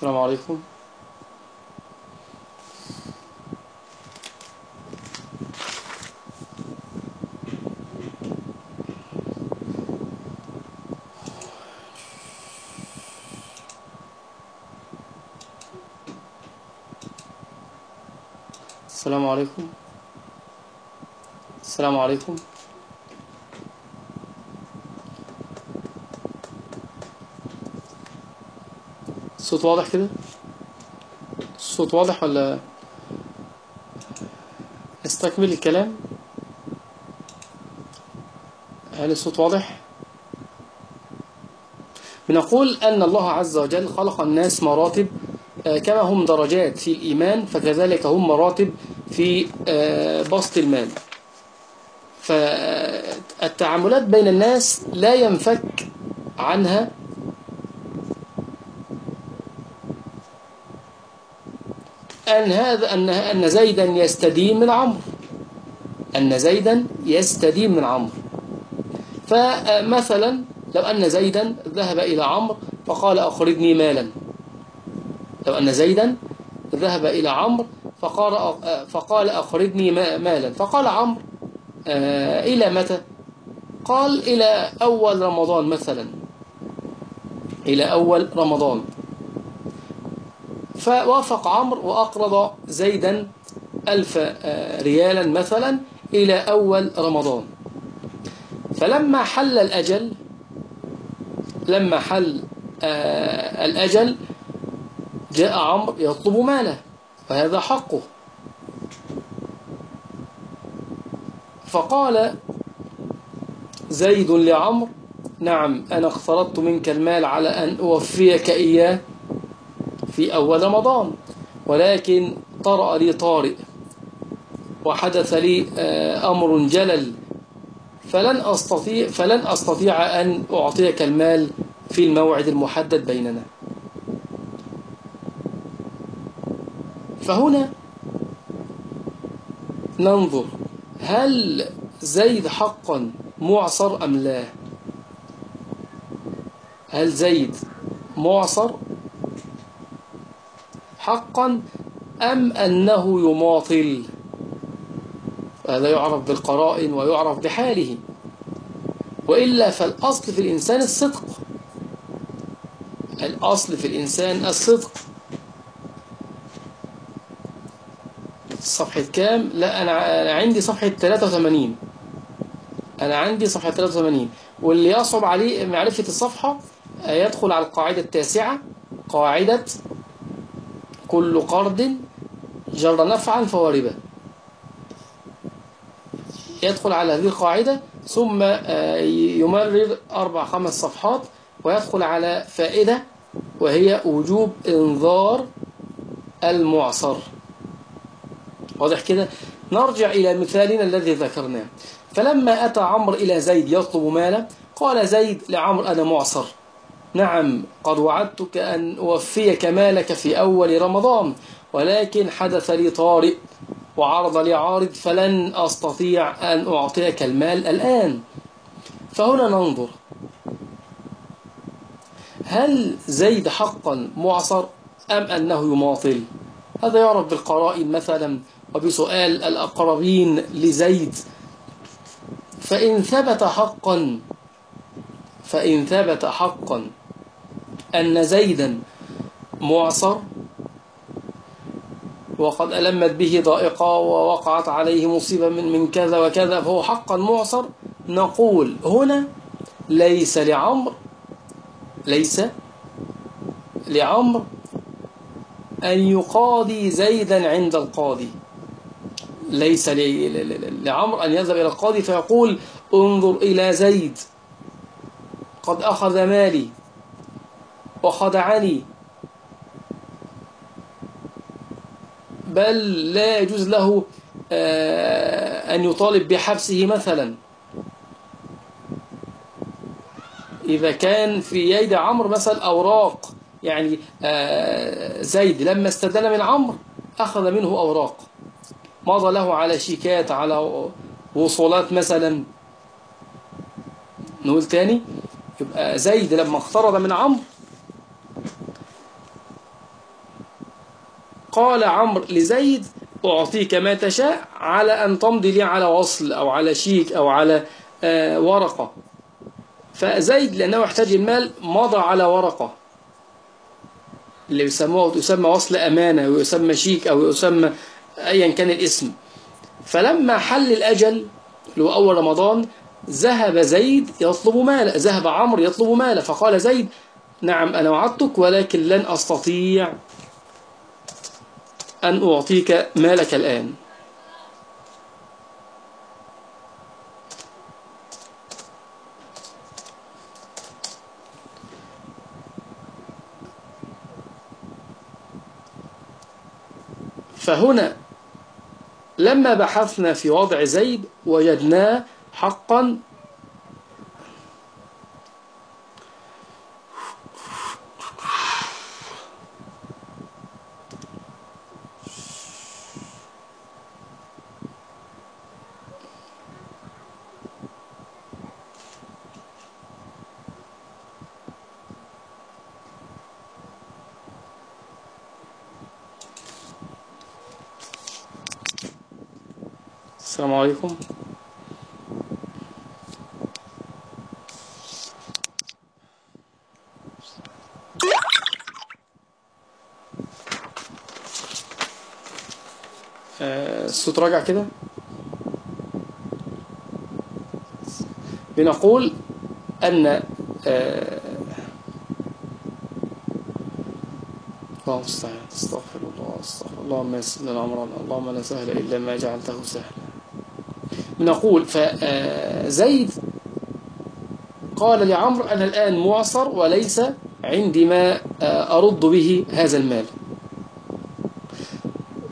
السلام عليكم. السلام عليكم. السلام عليكم. الصوت واضح كده؟ الصوت واضح ولا نستكمل الكلام؟ هل الصوت واضح؟ بنقول أن الله عز وجل خلق الناس مراتب آه، كما هم درجات في الإيمان فكذلك هم مراتب في آه، بسط المال. فالتعاملات بين الناس لا ينفك عنها أن هذا أن أن زيدا يستدين من عمرو. أن زيدا يستدين من عمرو. فمثلا لو أن زيدا ذهب إلى عمرو فقال أخرجني مالا. لو أن زيدا ذهب إلى عمرو فقال فقال أخرجني مالا. فقال عمرو آه، إلى متى؟ قال إلى أول رمضان مثلا. إلى أول رمضان. فوافق عمرو وأقرض زيدا ألف آه، ريالا مثلا إلى أول رمضان. فلما حل الأجل لما حل آه، الأجل جاء عمرو يطلب ماله وهذا حقه. فقال زيد لعمرو نعم أنا اقترضت منك المال على أن أوفيك إياه. في أول رمضان. ولكن طرأ لي طارئ. وحدث لي آه، أمر جلل. فلن أستطيع, فلن أستطيع أن أعطيك المال في الموعد المحدد بيننا. فهنا ننظر هل زيد حقا معصر أم لا؟ هل زيد معصر حقا أم أنه يماطل؟ هذا يعرف بالقرائن ويعرف بحاله. وإلا فالأصل في الإنسان الصدق. الأصل في الإنسان الصدق. صفحة كام؟ لا أنا عندي صفحة 83 أنا عندي صفحة 83 واللي يصعب عليه معرفة الصفحة يدخل على القاعدة التاسعة قاعدة كل قرض جر نفعا فهو ربا. يدخل على هذه القاعدة ثم يمرر أربع خمس صفحات ويدخل على فائدة وهي وجوب إنذار المعصر. واضح كده؟ نرجع إلى مثالنا الذي ذكرناه. فلما أتى عمرو إلى زيد يطلب ماله قال زيد لعمرو أنا معصر. نعم قد وعدتك أن أوفيك مالك في أول رمضان ولكن حدث لي طارئ وعرض لي عارض فلن أستطيع أن أعطيك المال الآن. فهنا ننظر. هل زيد حقا معصر أم أنه يماطل؟ هذا يعرف بالقرائن مثلا وبسؤال الأقربين لزيد. فإن ثبت حقا فإن ثبت حقا أن زيدا معصر وقد ألمت به ضائقة ووقعت عليه مصيبة من, من كذا وكذا فهو حقا معصر. نقول هنا ليس لعمر ليس لعمر أن يقاضي زيدا عند القاضي. ليس لعمر أن يذهب إلى القاضي فيقول انظر إلى زيد قد أخذ مالي. وخدعني بل لا يجوز له أن يطالب بحبسه مثلا. إذا كان في يد عمرو مثلا أوراق يعني زيد لما استدل من عمرو أخذ منه أوراق. مضى له على شيكات على وصولات مثلا. نقول تاني يبقى زيد لما اقترض من عمرو قال عمرو لزيد أعطيك ما تشاء على أن تمضي لي على وصل أو على شيك أو على آه، ورقة. فزيد لأنه يحتاج المال مضى على ورقة. اللي يسموه يسمى وصل أمانة ويسمى شيك أو يسمى أيا كان الاسم. فلما حل الأجل اللي هو أول رمضان ذهب زيد يطلب ماله ذهب عمرو يطلب ماله. فقال زيد نعم أنا وعدتك ولكن لن أستطيع أن أعطيك مالك الآن. فهنا لما بحثنا في وضع زيد وجدناه حقا السلام عليكم. آه، الصوت راجع كده؟ بنقول أن آه، الله المستعان استغفر الله استغفر الله اللهم يسر لنا أمرنا اللهم لا سهل إلا ما جعلته سهلا. بنقول فزيد قال لعمرو أنا الآن معصر وليس عندي ما آه، أرد به هذا المال.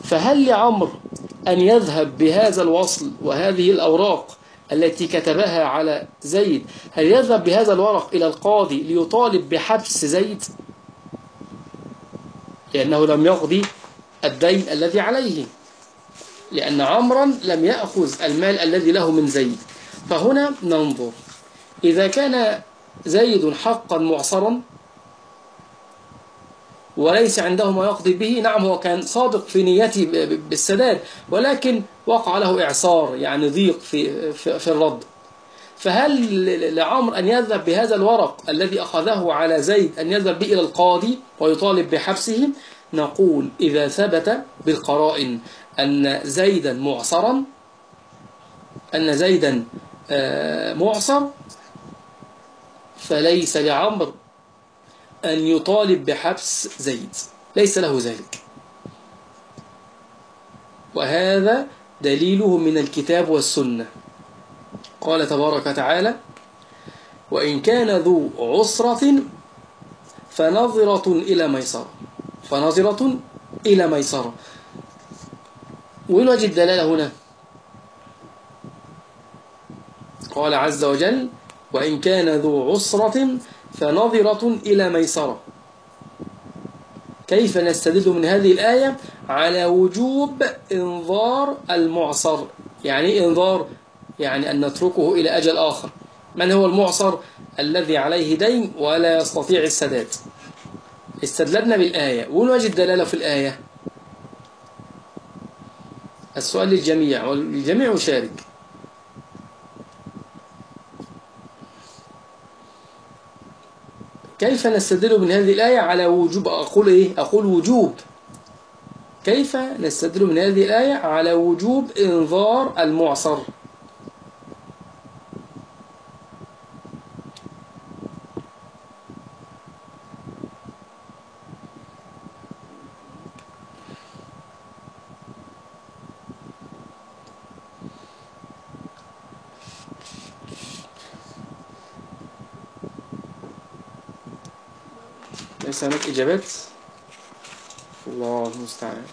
فهل لعمرو أن يذهب بهذا الوصل وهذه الأوراق التي كتبها على زيد هل يذهب بهذا الورق إلى القاضي ليطالب بحبس زيد؟ لأنه لم يقضي الدين الذي عليه. لأن عمرا لم يأخذ المال الذي له من زيد. فهنا ننظر. إذا كان زيد حقا معصرا وليس عنده ما يقضي به نعم هو كان صادق في نيته بالسداد ولكن وقع له إعصار يعني ضيق في, في, في الرد. فهل لعمر أن يذهب بهذا الورق الذي أخذه على زيد أن يذهب به إلى القاضي ويطالب بحبسه؟ نقول إذا ثبت بالقرائن. أن زيدا معصرا أن زيدا آه، معصر فليس لعمر أن يطالب بحبس زيد. ليس له ذلك. وهذا دليله من الكتاب والسنة. قال تبارك وتعالى وإن كان ذو عسرة فنظرة إلى ميسرة. فنظرة إلى ميسرة. وين وجه الدلالة هنا؟ قال عز وجل وإن كان ذو عسرة فنظرة إلى ميسرة. كيف نستدل من هذه الآية؟ على وجوب إنظار المعصر. يعني إنظار؟ يعني أن نتركه إلى أجل آخر. من هو المعصر؟ الذي عليه دين ولا يستطيع السداد. استدللنا بالآية. ونوجد الدلالة في الآية؟ السؤال للجميع والجميع يشارك. كيف نستدل من هذه الآية على وجوب؟ أقول إيه؟ أقول وجوب. كيف نستدل من هذه الآية على وجوب إنظار المعصر؟ ليس هناك إجابات. الله المستعان.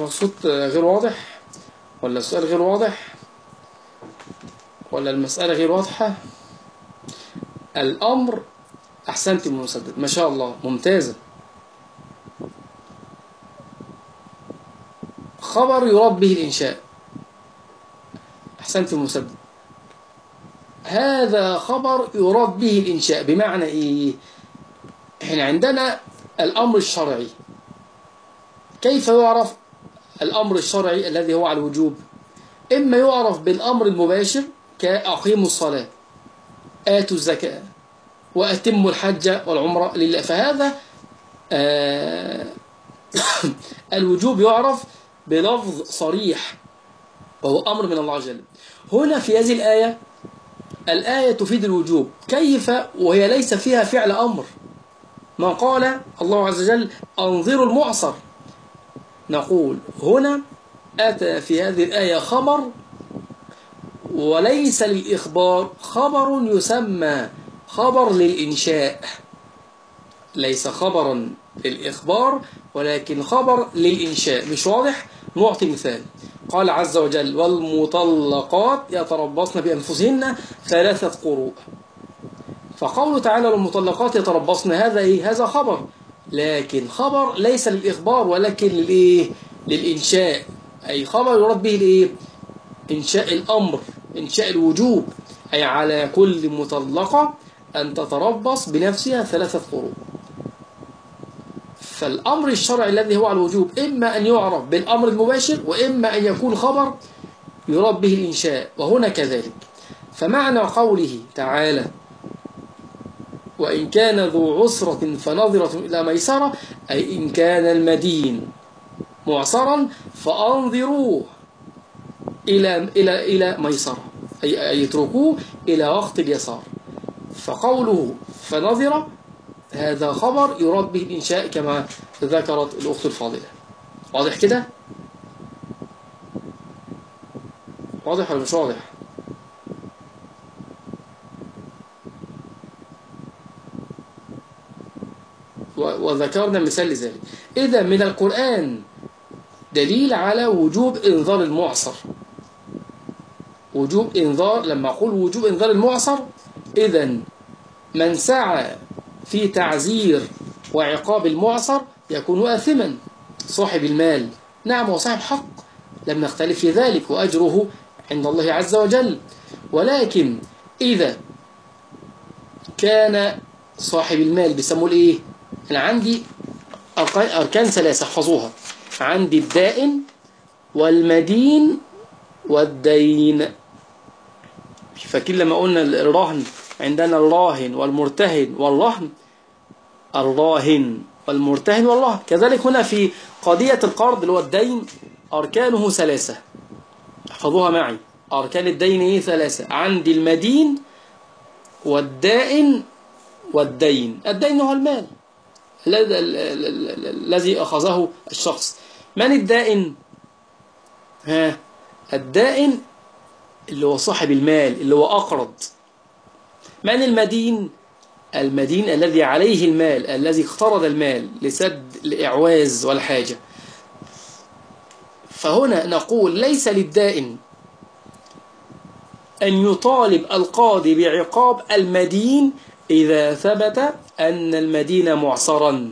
الصوت غير واضح ولا السؤال غير واضح ولا المسألة غير واضحة؟ الأمر أحسنت من مسدد ما شاء الله. ممتازة. خبر يراد به الإنشاء. أحسنت المسدد هذا خبر يراد به الإنشاء. بمعنى إيه؟ إحنا عندنا الأمر الشرعي. كيف يعرف الأمر الشرعي الذي هو على الوجوب؟ إما يعرف بالأمر المباشر كأقيموا الصلاة آتوا الزكاة وأتموا الحج والعمرة لله. فهذا آه الوجوب يعرف بلفظ صريح وهو أمر من الله عز وجل هنا في هذه الآية الآية تفيد الوجوب. كيف؟ وهي ليس فيها فعل أمر. ما قال الله عز وجل أنظروا المعصر. نقول هنا أتى في هذه الآية خبر وليس للإخبار خبر يسمى خبر للإنشاء. ليس خبرا للإخبار ولكن خبر للإنشاء. مش واضح؟ نعطي مثال قال عز وجل والمطلقات يتربصن بأنفسهن ثلاثة قروء فقوله تعالى والمطلقات يتربصن هذا إيه؟ هذا خبر لكن خبر ليس للإخبار ولكن للإيه؟ للإنشاء أي خبر يراد به الإيه؟ إنشاء الأمر إنشاء الوجوب أي على كل مطلقة أن تتربص بنفسها ثلاثة قروء فالأمر الشرعي الذي هو على الوجوب إما أن يعرف بالأمر المباشر وإما أن يكون خبر يراد به الإنشاء وهنا كذلك. فمعنى قوله تعالى وإن كان ذو عسرة فنظرة إلى ميسرة أي إن كان المدين معسرا فأنظروه إلى إلى إلى ميسرة أي يتركوه إلى وقت اليسار. فقوله فنظر هذا خبر يراد به الإنشاء كما ذكرت الأخت الفاضلة واضح كده؟ واضح ولا مش واضح؟ وذكرنا مثال لذلك إذا من القرآن دليل على وجوب إنذار المعصر وجوب إنذار لما أقول وجوب إنذار المعصر إذا من سعى في تعزير وعقاب المعصر يكون آثما صاحب المال. نعم وصاحب حق. لم نختلف في ذلك وأجره عند الله عز وجل. ولكن إذا كان صاحب المال بيسموه الإيه؟ أنا عندي اركان ثلاثة احفظوها عندي الدائن والمدين والدين. فاكرين لما قلنا الرهن عندنا الراهن والمرتهن والرهن الراهن والمرتهن والرهن كذلك هنا في قضية القرض اللي هو الدين أركانه ثلاثة. احفظوها معي. أركان الدين إيه؟ ثلاثة. عندي المدين والدائن والدين. الدين هو المال الذي أخذه الشخص. من الدائن؟ ها الدائن اللي هو صاحب المال اللي هو أقرض. من المدين؟ المدين الذي عليه المال الذي اقترض المال لسد الإعواز والحاجة. فهنا نقول ليس للدائن أن يطالب القاضي بعقاب المدين إذا ثبت أن المدين معصرا.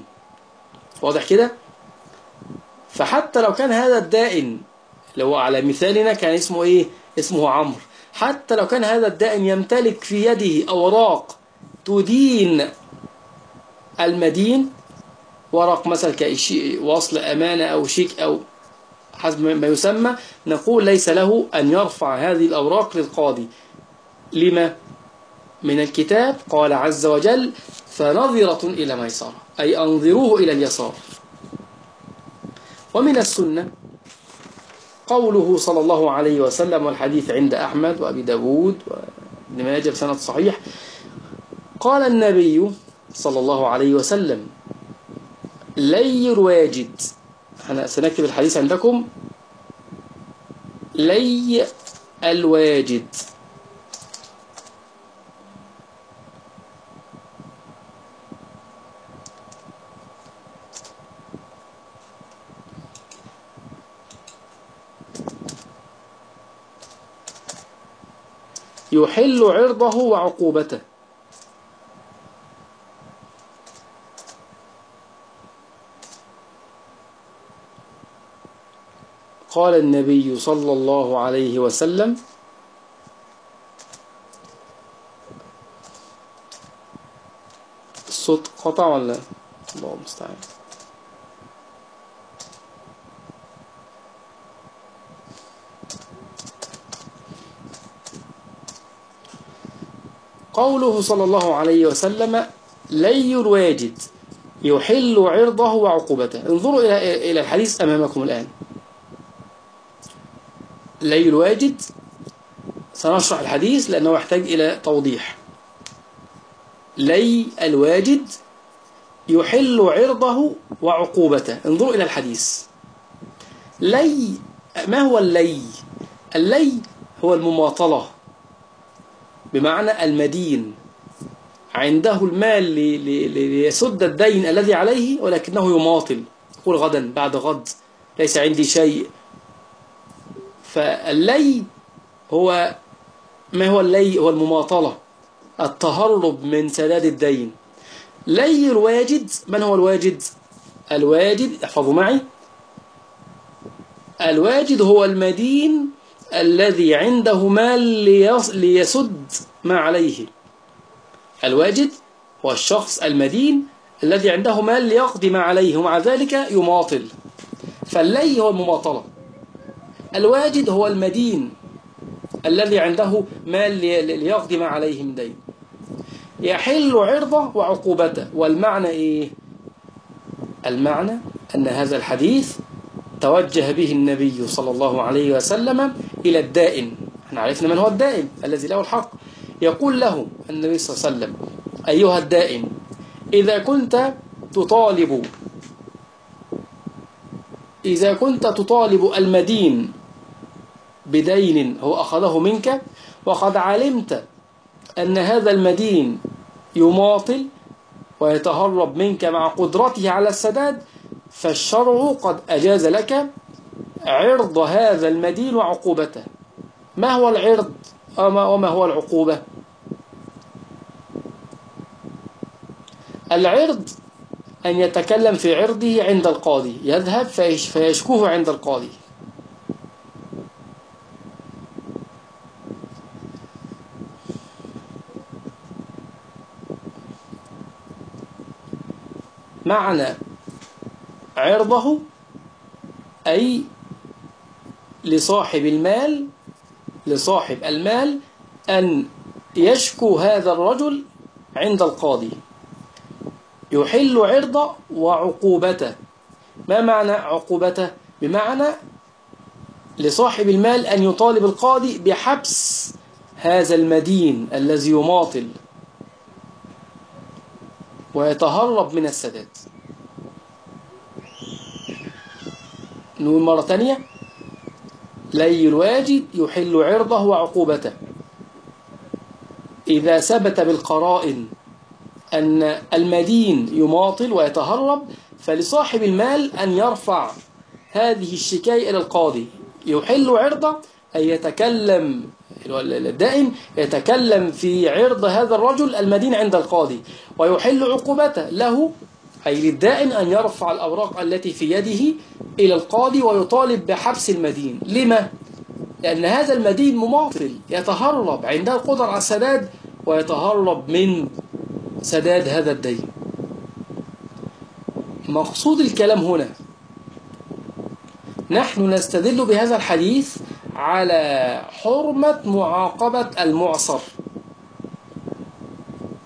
واضح كده؟ فحتى لو كان هذا الدائن لو على مثالنا كان اسمه إيه؟ اسمه عمرو. حتى لو كان هذا الدائن يمتلك في يده أوراق تدين المدين ورق مثلا وصل أمانة أو شيك أو حسب ما يسمى نقول ليس له أن يرفع هذه الأوراق للقاضي. لما؟ من الكتاب قال عز وجل فنظرة إلى ميسرة. أي أنظروه إلى اليسار. ومن السنة قوله صلى الله عليه وسلم والحديث عند أحمد وأبي داود وابن ماجه بسند صحيح. قال النبي صلى الله عليه وسلم لي الواجد أنا سنكتب الحديث عندكم. لي الواجد يحل عرضه وعقوبته. قال النبي صلى الله عليه وسلم الصوت قطع ولا الله المستعان. قوله صلى الله عليه وسلم لي الواجد يحل عرضه وعقوبته. انظروا إلى الحديث أمامكم الآن. لي الواجد سنشرح الحديث لأنه يحتاج إلى توضيح. لي الواجد يحل عرضه وعقوبته. انظروا إلى الحديث. لي ما هو اللي اللي هو المماطلة. بمعنى المدين عنده المال لي- لي- لي- ليسد الدين الذي عليه ولكنه يماطل. يقول غدا بعد غد ليس عندي شيء. فاللي هو ما هو اللي؟ هو المماطلة. التهرب من سداد الدين. لي الواجد من هو الواجد؟ الواجد احفظوا معي. الواجد هو المدين الذي عنده مال ليسد ما عليه. الواجد هو الشخص المدين الذي عنده مال ليقضي ما عليه ومع ذلك يماطل. فاللي هو المماطلة. الواجد هو المدين الذي عنده مال لي- ليقضي ما عليه من دين. يحل عرضه وعقوبته. والمعنى إيه؟ المعنى أن هذا الحديث توجه به النبي صلى الله عليه وسلم إلى الدائن. إحنا عرفنا من هو الدائن الذي له الحق. يقول له النبي صلى الله عليه وسلم أيها الدائن إذا كنت تطالب إذا كنت تطالب المدين بدين هو أخذه منك وقد علمت أن هذا المدين يماطل ويتهرب منك مع قدرته على السداد فالشرع قد أجاز لك عرض هذا المدين وعقوبته. ما هو العرض؟ وما هو العقوبة؟ العرض أن يتكلم في عرضه عند القاضي. يذهب فيش- فيشكوه عند القاضي. معنى عرضه أي لصاحب المال لصاحب المال أن يشكو هذا الرجل عند القاضي. يحل عرضه وعقوبته. ما معنى عقوبته؟ بمعنى لصاحب المال أن يطالب القاضي بحبس هذا المدين الذي يماطل ويتهرب من السداد. نقول مرة تانية. لي الواجد يحل عرضه وعقوبته. إذا ثبت بالقرائن أن المدين يماطل ويتهرب فلصاحب المال أن يرفع هذه الشكاية إلى القاضي. يحل عرضه أن يتكلم الدائن يتكلم في عرض هذا الرجل المدين عند القاضي. ويحل عقوبته له أي للدائن أن يرفع الأوراق التي في يده إلى القاضي ويطالب بحبس المدين. لما؟ لأن هذا المدين مماطل يتهرب عنده القدر على السداد ويتهرب من سداد هذا الدين. مقصود الكلام هنا نحن نستدل بهذا الحديث على حرمة معاقبة المعصر.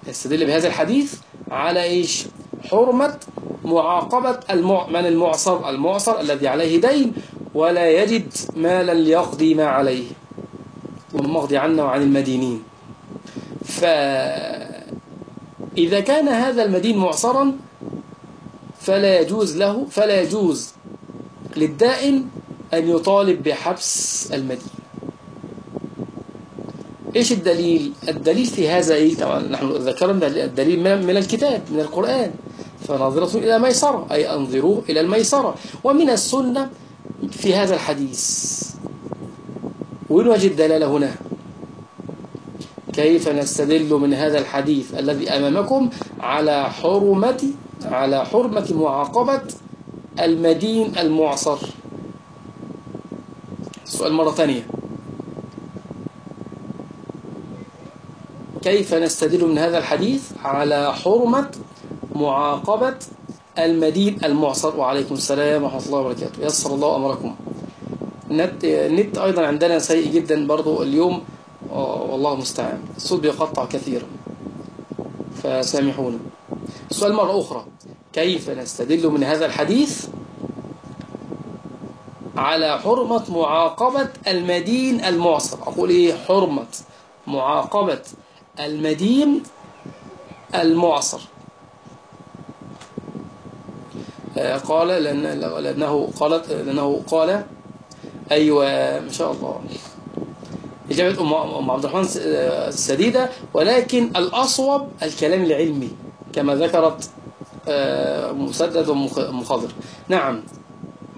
نستدل بهذا الحديث على إيش؟ حرمة معاقبة المع... من المعصر المعصر الذي عليه دين ولا يجد مالا ليقضي ما عليه والمقضي عنا وعن المدينين فإذا كان هذا المدين معصرا فلا يجوز له فلا يجوز للدائن أن يطالب بحبس المدين إيش الدليل؟ الدليل في هذا إيه؟ طبعا نحن ذكرنا الدليل من الكتاب من القرآن فنظرة إلى ميسرة أي أنظروا إلى الميسرة. ومن السنة في هذا الحديث وين وجه الدلالة هنا؟ كيف نستدل من هذا الحديث الذي أمامكم على حرمة على حرمة معاقبة المدين المعصر؟ السؤال مرة ثانية. كيف نستدل من هذا الحديث على حرمة معاقبة المدين المعصر. وعليكم السلام ورحمة الله وبركاته. يسر الله أمركم. النت, النت أيضا عندنا سيء جدا برضو اليوم. والله المستعان الصوت بيقطع كثيرا. فسامحونا. السؤال مرة أخرى. كيف نستدل من هذا الحديث على حرمة معاقبة المدين المعصر؟ أقول إيه؟ حرمة معاقبة المدين المعصر. قال لأن لأنه قالت لأنه قال أيوة ما شاء الله. إجابة أم عبد الرحمن السديدة ولكن الأصوب الكلام العلمي كما ذكرت مسدد ومخاضر نعم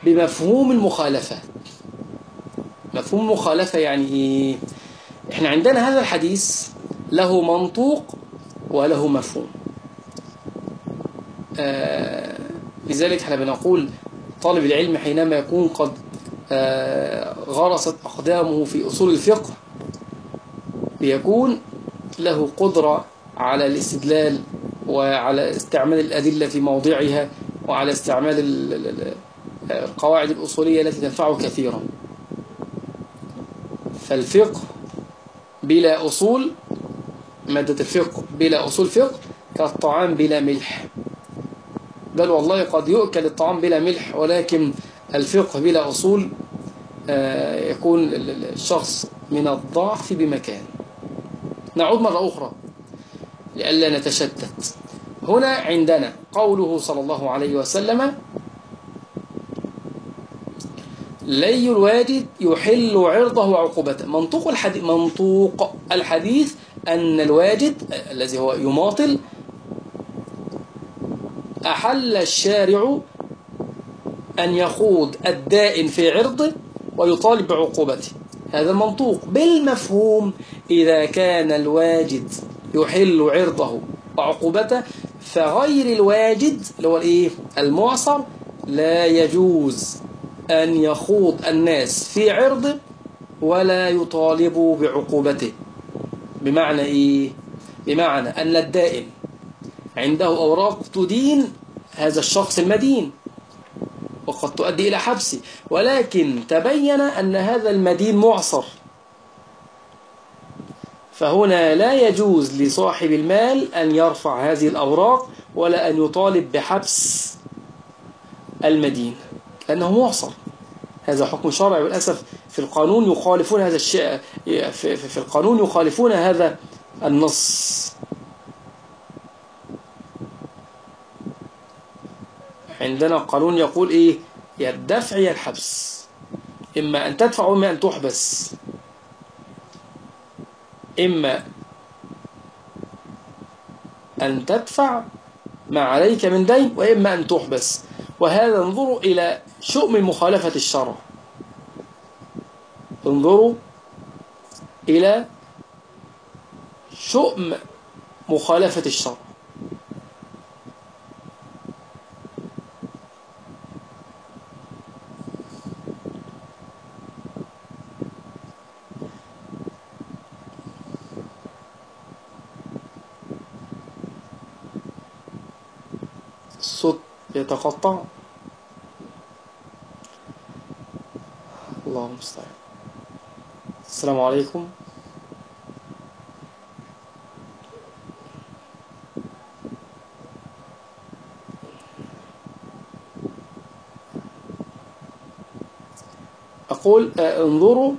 بمفهوم المخالفة. مفهوم المخالفة يعني إيه؟ إحنا عندنا هذا الحديث له منطوق وله مفهوم. آه لذلك إحنا بنقول طالب العلم حينما يكون قد آه غرست أقدامه في أصول الفقه بيكون له قدرة على الاستدلال وعلى استعمال الأدلة في موضعها وعلى استعمال القواعد الأصولية التي تنفعه كثيرا. فالفقه بلا أصول مادة الفقه بلا أصول فقه كالطعام بلا ملح. بل والله قد يؤكل الطعام بلا ملح ولكن الفقه بلا أصول يكون الشخص من الضعف بمكان. نعود مرة أخرى لئلا نتشتت. هنا عندنا قوله صلى الله عليه وسلم لي الواجد يحل عرضه وعقوبته. منطوق الحديث, منطوق الحديث أن الواجد الذي هو يماطل أحل الشارع أن يخوض الدائن في عرضه ويطالب بعقوبته. هذا المنطوق بالمفهوم إذا كان الواجد يحل عرضه وعقوبته فغير الواجد اللي هو الإيه؟ المعصر لا يجوز أن يخوض الناس في عرضه ولا يطالبوا بعقوبته. بمعنى إيه؟ بمعنى أن الدائن عنده أوراق تدين هذا الشخص المدين وقد تؤدي إلى حبسه. ولكن تبين أن هذا المدين معصر. فهنا لا يجوز لصاحب المال أن يرفع هذه الأوراق ولا أن يطالب بحبس المدين لأنه معصر. هذا حكم شرعي. والأسف في القانون يخالفون هذا الشيء في القانون يخالفون هذا النص. عندنا قانون يقول إيه؟ يا الدفع يا الحبس. إما أن تدفع وإما أن تحبس. إما أن تدفع ما عليك من دين وإما أن تحبس. وهذا انظروا إلى شؤم مخالفة الشرع. انظروا إلى شؤم مخالفة الشرع الصوت يتقطع. الله المستعان السلام عليكم. أقول انظروا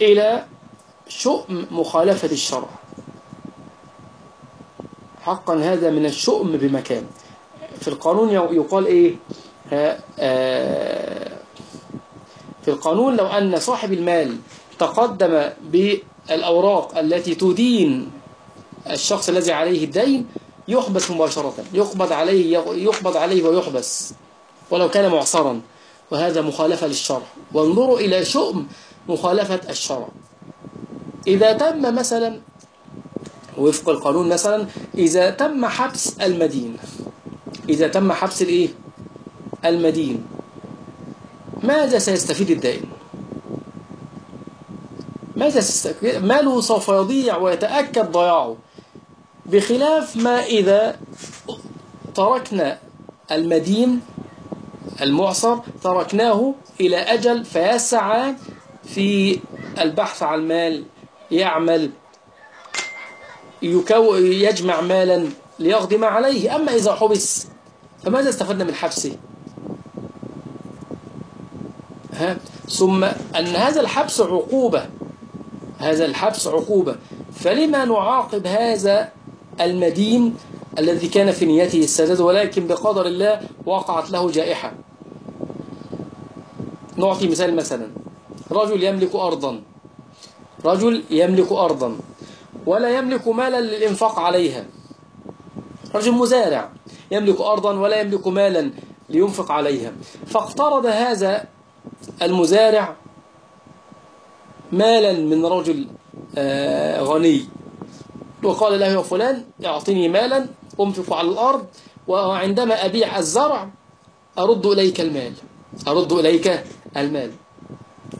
إلى شؤم مخالفة الشرع. حقا هذا من الشؤم بمكان. في القانون يقال إيه؟ في القانون لو أن صاحب المال تقدم بالأوراق التي تدين الشخص الذي عليه الدين يحبس مباشرة يقبض عليه يقبض عليه ويحبس ولو كان معصرا. وهذا مخالفة للشرع. وانظروا إلى شؤم مخالفة الشرع. إذا تم مثلا وفق القانون مثلا إذا تم حبس المدين إذا تم حبس الإيه؟ المدين. ماذا سيستفيد الدائن؟ ماذا سيستفيد؟ ماله سوف يضيع ويتأكد ضياعه. بخلاف ما إذا تركنا المدين المعصر تركناه إلى أجل فيسعى في البحث عن مال يعمل يجمع مالا ليقضي ما عليه. أما إذا حبس فماذا استفدنا من حبسه ها؟ ثم أن هذا الحبس عقوبة. هذا الحبس عقوبة. فلما نعاقب هذا المدين الذي كان في نيته السداد ولكن بقدر الله وقعت له جائحة. نعطي مثال مثلا. رجل يملك أرضا. رجل يملك أرضا. ولا يملك مالا للإنفاق عليها. رجل مزارع. يملك أرضا ولا يملك مالا لينفق عليها. فاقترض هذا المزارع مالا من رجل آه، غني. وقال له يا فلان اعطني مالا أنفق على الأرض وعندما أبيع الزرع أرد إليك المال. أرد إليك المال.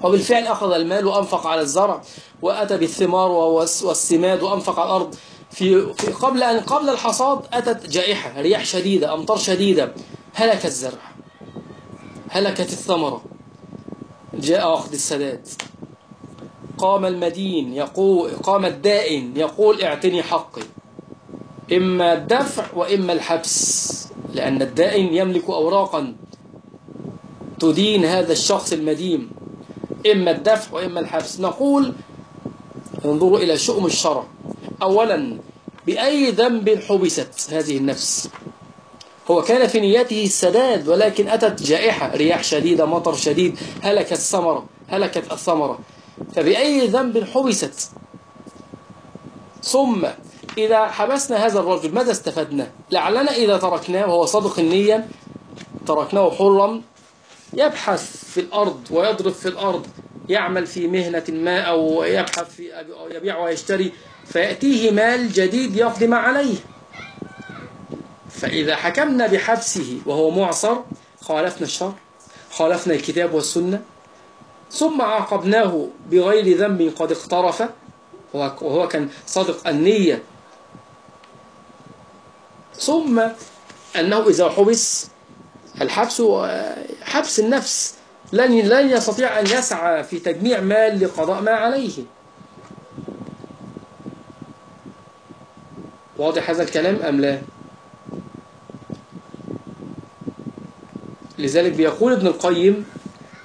وبالفعل أخذ المال وأنفق على الزرع وأتى بالثمار والسماد وأنفق على الأرض. في, في قبل أن قبل الحصاد أتت جائحة رياح شديدة أمطار شديدة هلك الزرع هلكت الثمرة جاء أخذ السداد. قام المدين يقول قام الدائن يقول اعتني حقي. إما الدفع وإما الحبس لأن الدائن يملك أوراقا تدين هذا الشخص المدين. إما الدفع وإما الحبس. نقول انظروا إلى شؤم الشرع. أولا بأي ذنب حبست هذه النفس. هو كان في نيته السداد ولكن أتت جائحة رياح شديدة مطر شديد هلكت الثمرة هلكت الثمرة. فبأي ذنب حبست؟ ثم إذا حبسنا هذا الرجل ماذا استفدنا؟ لعلنا إذا تركناه وهو صادق النية تركناه حرا يبحث في الأرض ويضرب في الأرض يعمل في مهنة ما أو يبحث في أو يبيع ويشتري. فيأتيه مال جديد يقضي ما عليه. فإذا حكمنا بحبسه وهو معصر خالفنا الشر خالفنا الكتاب والسنة ثم عاقبناه بغير ذنب قد اقترف وهو كان صادق النية. ثم أنه إذا حبس الحبس حبس النفس لن لن يستطيع أن يسعى في تجميع مال لقضاء ما عليه. واضح هذا الكلام أم لا؟ لذلك بيقول ابن القيم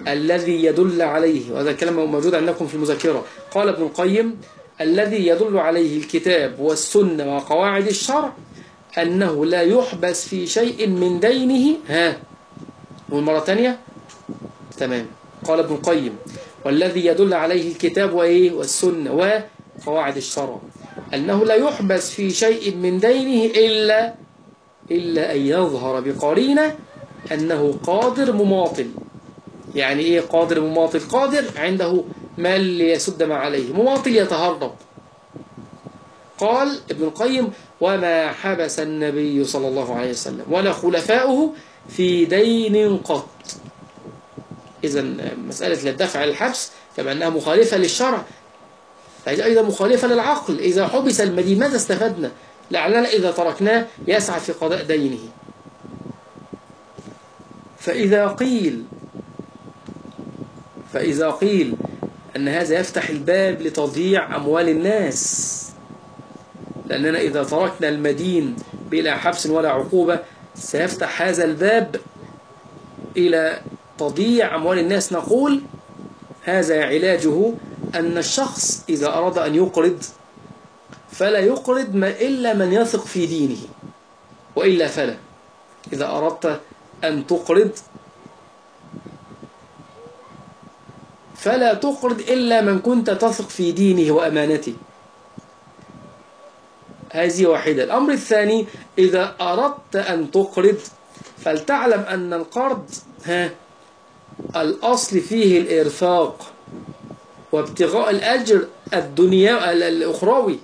الذي يدل عليه وهذا الكلام موجود عندكم في المذكرة قال ابن القيم الذي يدل عليه الكتاب والسنة وقواعد الشرع أنه لا يحبس في شيء من دينه. ها؟ والمرة ثانية تمام. قال ابن القيم والذي يدل عليه الكتاب وإيه؟ والسنة وقواعد الشرع. أنه لا يحبس في شيء من دينه إلا إلا أن يظهر بقرينة أنه قادر مماطل. يعني إيه قادر مماطل؟ قادر عنده مال ليسد ما عليه. مماطل يتهرب. قال ابن القيم وما حبس النبي صلى الله عليه وسلم ولا خلفاؤه في دين قط. إذا مسألة الدفع الحبس كما أنها مخالفة للشرع. فهي أيضا مخالفة للعقل إذا حبس المدين ماذا استفدنا؟ لعلنا إذا تركناه يسعى في قضاء دينه. فإذا قيل فإذا قيل أن هذا يفتح الباب لتضييع أموال الناس لأننا إذا تركنا المدين بلا حبس ولا عقوبة سيفتح هذا الباب إلى تضييع أموال الناس. نقول هذا علاجه أن الشخص إذا أراد أن يقرض فلا يقرض ما إلا من يثق في دينه وإلا فلا. إذا أردت أن تقرض فلا تقرض إلا من كنت تثق في دينه وأمانته. هذه واحدة. الأمر الثاني إذا أردت أن تقرض فلتعلم أن القرض ها الأصل فيه الإرفاق. وابتغاء الأجر الدنيا الأخروي.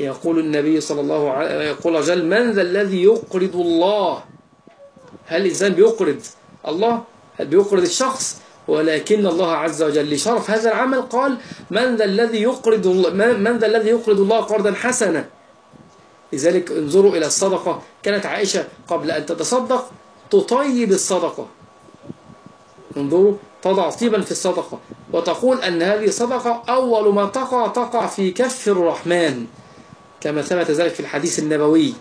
يقول النبي صلى الله عليه وسلم يقول جل من ذا الذي يقرض الله؟ هل الإنسان بيقرض الله؟ هل بيقرض الشخص؟ ولكن الله عز وجل لشرف هذا العمل قال من ذا الذي يقرض من ذا الذي يقرض الله قرضا حسنا؟ لذلك انظروا إلى الصدقة. كانت عائشة قبل أن تتصدق تطيب الصدقة. انظروا تضع طيبا في الصدقة. وتقول أن هذه صدقة أول ما تقع تقع في كف الرحمن كما ثبت ذلك في الحديث النبوي.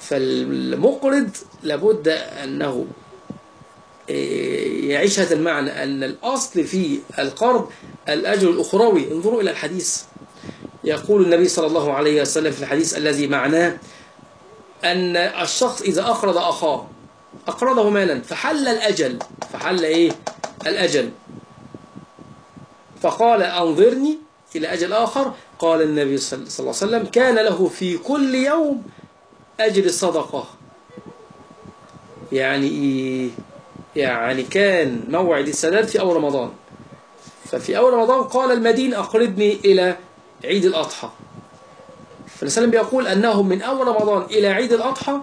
فالمقرض لابد أنه يعيش هذا المعنى أن الأصل في القرض الأجر الأخروي. انظروا إلى الحديث. يقول النبي صلى الله عليه وسلم في الحديث الذي معناه أن الشخص إذا أقرض أخاه أقرضه مالا. فحل الأجل. فحل إيه؟ الأجل. فقال أنظرني إلى أجل آخر. قال النبي صلى الله عليه وسلم كان له في كل يوم أجر الصدقة يعني إيه؟ يعني كان موعد السداد في أول رمضان. ففي أول رمضان قال المدين أقرضني إلى عيد الأضحى. فالسلام بيقول أنه من أول رمضان إلى عيد الأضحى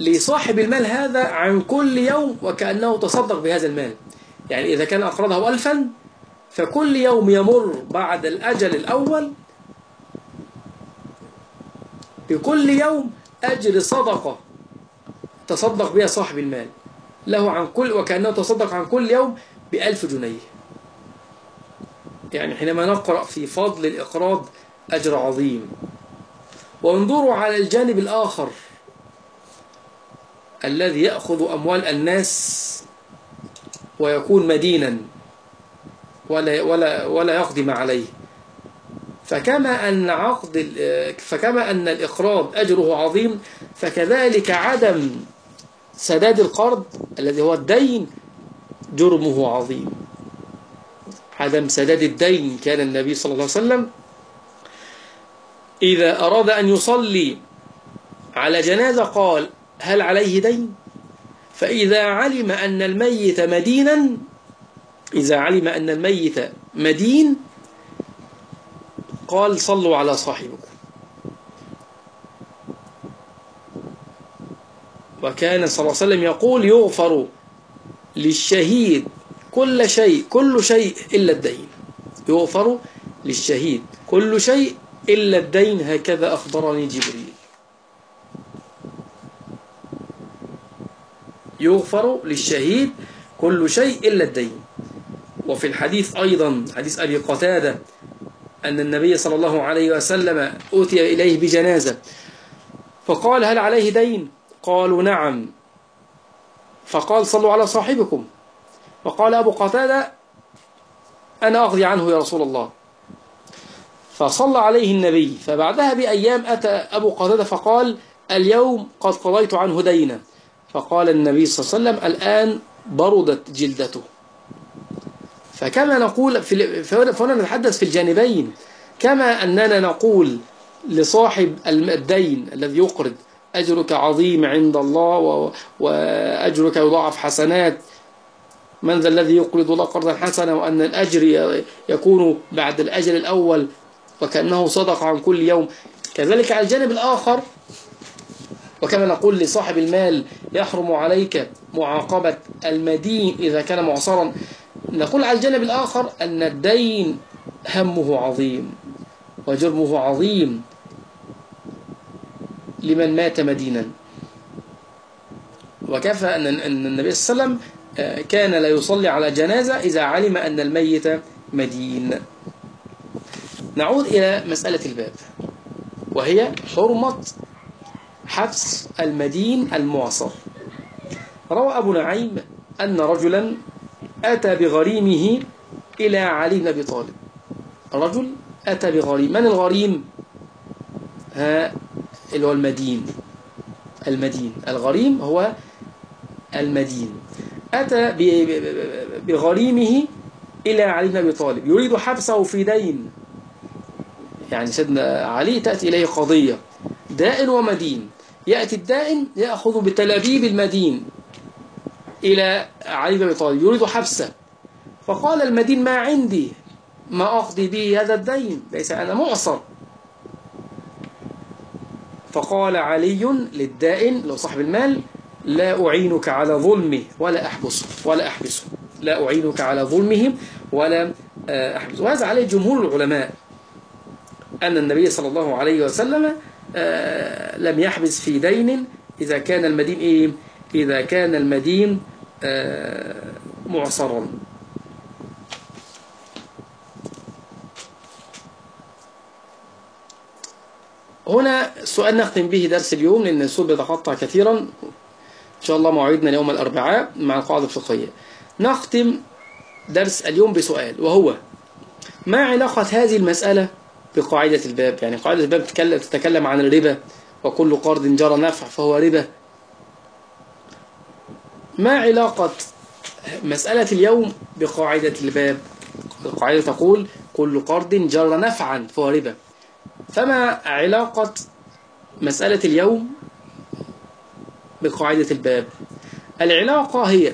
لصاحب المال هذا عن كل يوم وكأنه تصدق بهذا المال. يعني إذا كان أقرضه ألفا فكل يوم يمر بعد الأجل الأول بكل يوم أجر صدقة تصدق بها صاحب المال. له عن كل وكأنه تصدق عن كل يوم بألف جنيه. يعني حينما نقرأ في فضل الإقراض أجر عظيم. وانظروا على الجانب الآخر. الذي يأخذ أموال الناس ويكون مدينا ولا ولا ولا يقدم عليه. فكما أن عقد فكما أن الإقراض أجره عظيم فكذلك عدم سداد القرض الذي هو الدين جرمه عظيم. عدم سداد الدين كان النبي صلى الله عليه وسلم إذا أراد أن يصلي على جنازة قال هل عليه دين؟ فإذا علم أن الميت مدينا إذا علم أن الميت مدين قال صلوا على صاحبكم. وكان صلى الله عليه وسلم يقول يغفر للشهيد كل شيء كل شيء إلا الدين. يغفر للشهيد كل شيء إلا الدين هكذا أخبرني جبريل. يغفر للشهيد كل شيء إلا الدين. وفي الحديث أيضا حديث أبي قتادة أن النبي صلى الله عليه وسلم أوتي إليه بجنازة فقال هل عليه دين؟ قالوا نعم. فقال صلوا على صاحبكم. فقال أبو قتادة أنا أقضي عنه يا رسول الله. فصلى عليه النبي فبعدها بأيام أتى أبو قتادة فقال اليوم قد قضيت عنه دينا. فقال النبي صلى الله عليه وسلم الآن بردت جلدته. فكما نقول في فهنا نتحدث في الجانبين. كما أننا نقول لصاحب الدين الذي يقرض أجرك عظيم عند الله وأجرك يضاعف حسنات. من ذا الذي يقرض الله قرضا حسنا وأن الأجر يكون بعد الأجر الأول؟ وكأنه صدق عن كل يوم. كذلك على الجانب الآخر وكما نقول لصاحب المال يحرم عليك معاقبة المدين إذا كان معصرا. نقول على الجانب الآخر أن الدين همه عظيم وجرمه عظيم لمن مات مدينا. وكفى أن النبي صلى الله عليه وسلم كان لا يصلي على جنازة إذا علم أن الميت مدين. نعود إلى مسألة الباب وهي حرمة حبس المدين المعصر. روى أبو نعيم أن رجلا أتى بغريمه إلى علي بن أبي طالب. رجل أتى بغريم. من الغريم؟ ها اللي هو المدين. المدين. الغريم هو المدين. أتى بغريمه إلى علي بن أبي طالب. يريد حبسه في دين. يعني سيدنا علي تأتي إليه قضية. دائن ومدين. يأتي الدائن يأخذ بتلابيب المدين إلى علي بن أبي طالب يريد حبسه. فقال المدين ما عندي ما أقضي به هذا الدين ليس أنا معصر فقال علي للدائن لو صاحب المال لا أعينك على ظلمه ولا أحبسه ولا أحبسه لا أعينك على ظلمهم ولا أحبسه. وهذا عليه جمهور العلماء أن النبي صلى الله عليه وسلم آه، لم يحبس في دين. إذا كان المدين إيه؟ إذا كان المدين آه، معصرا. هنا سؤال نختم به درس اليوم لأن السؤال بيتقطع كثيرا. إن شاء الله موعدنا يوم الأربعاء مع القاعدة الفقهية. نختم درس اليوم بسؤال وهو ما علاقة هذه المسألة بقاعدة الباب. يعني قاعدة الباب تتكلم, تتكلم عن الربا وكل قرض جرى نفع فهو ربا. ما علاقة مسألة اليوم بقاعدة الباب؟ القاعدة تقول كل قرض جرى نفعا فهو ربا. فما علاقة مسألة اليوم بقاعدة الباب؟ العلاقة هي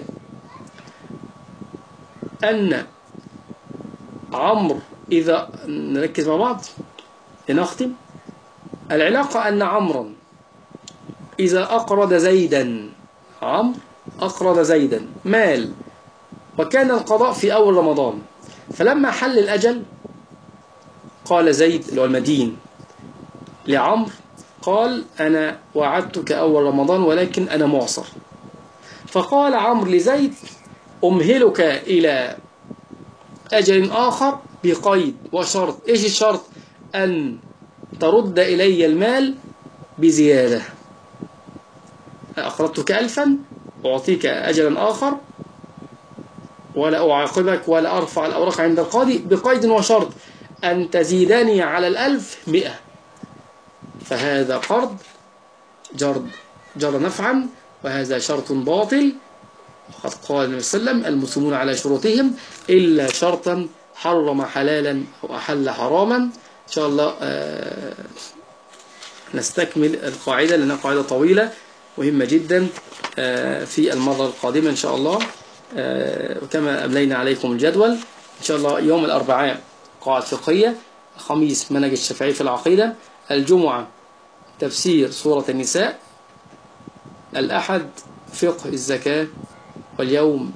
أن عمرو إذا نركز مع بعض لنختم. العلاقة أن عمرا إذا أقرض زيدا عمرو أقرض زيدا مال وكان القضاء في أول رمضان فلما حل الأجل قال زيد اللي هو المدين لعمرو قال أنا وعدتك أول رمضان ولكن أنا معصر. فقال عمرو لزيد أمهلك إلى أجل آخر بقيد وشرط. إيش الشرط؟ أن ترد إلي المال بزيادة. أقرضتك ألفا أعطيك أجلا آخر ولا أعاقبك ولا أرفع الأوراق عند القاضي. بقيد وشرط أن تزيدني على الألف مئة. فهذا قرض جر, جر نفعا وهذا شرط باطل. وقد قال النبي صلى الله عليه وسلم المسلمون على شروطهم إلا شرطا حرم حلالا أو أحل حراما. إن شاء الله آه نستكمل القاعدة لأنها قاعدة طويلة مهمة جدا آه في المرة القادمة إن شاء الله. آه وكما أملينا عليكم الجدول إن شاء الله يوم الأربعاء قاعد فقهية الخميس منهج الشافعي في العقيدة الجمعة تفسير سورة النساء الأحد فقه الزكاة واليوم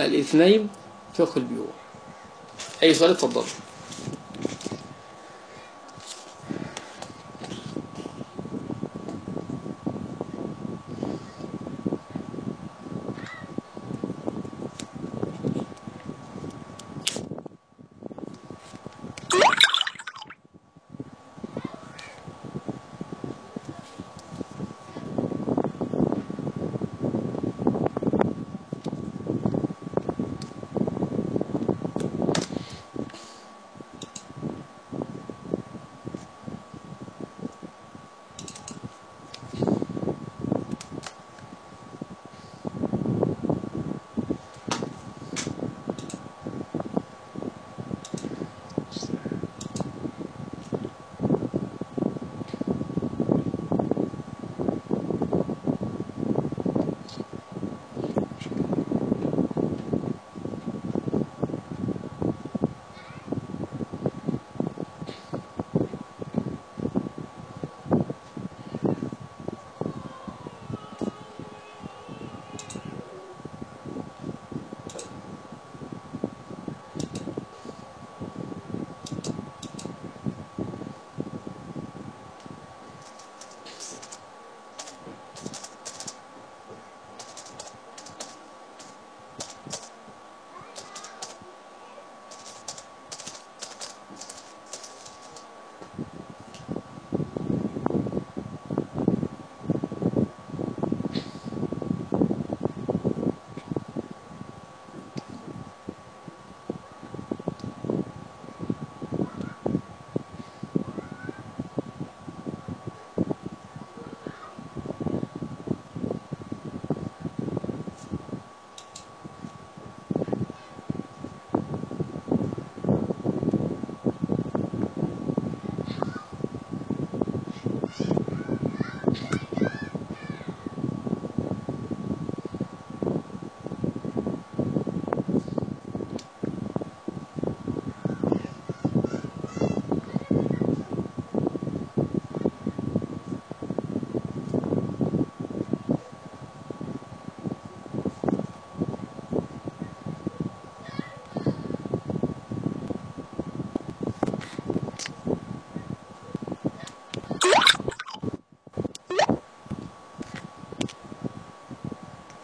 الاثنين فقه البيوع. أي سؤال اتفضل.